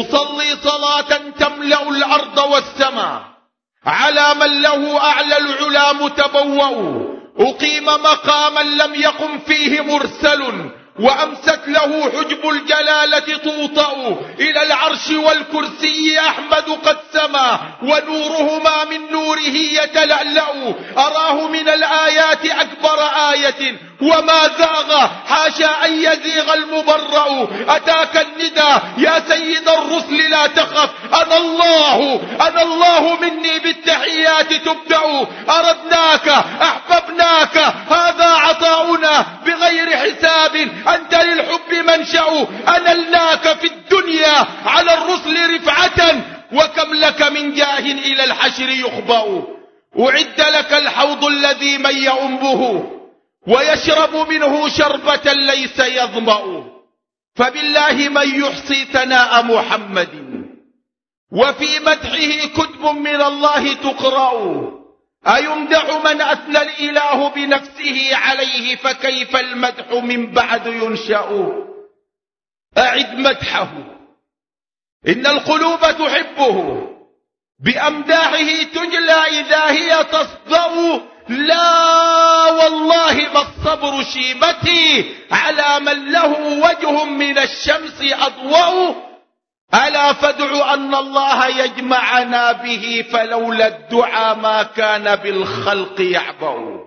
أصلي صلاة تملأ الأرض والسماء على من له أعلى العلا متبوأ. أقيم مقاما لم يقم فيه مرسل وأمست له حجب الجلالة توطأ. إلى العرش والكرسي أحمد قد سما ونورهما من نوره يتلألأ. أراه من الآيات أكبر آية وما زاغ حاشا أن يزيغ المبرأ. أتاك الندى يا سيد الرسل لا تخف. أنا الله أنا الله مني بالتحيات تبدأ. أردناك أحببناك. هذا عطاؤنا بغير حساب. أنت للحب منشأ. أنلناك في الدنيا على الرسل رفعة. وكم لك من جاه إلى الحشر يخبأ. أعد لك الحوض الذي من يؤم به ويشرب منه شربة ليس يظمأ. فبالله من يحصي ثناء محمد. وفي مدحه كتب من الله تقرأ. أيمدح من أثنى الإله بنفسه عليه فكيف المدح من بعد ينشأ؟ أعد مدحه. إن القلوب تحبه. بأمداحه تجلى إذا هي تصدأ. لا الصبر شيبتي على من له وجه من الشمس أضوأ. ألا فادع أن الله يجمعنا به فلولا الدعاء ما كان بالخلق يعبأ.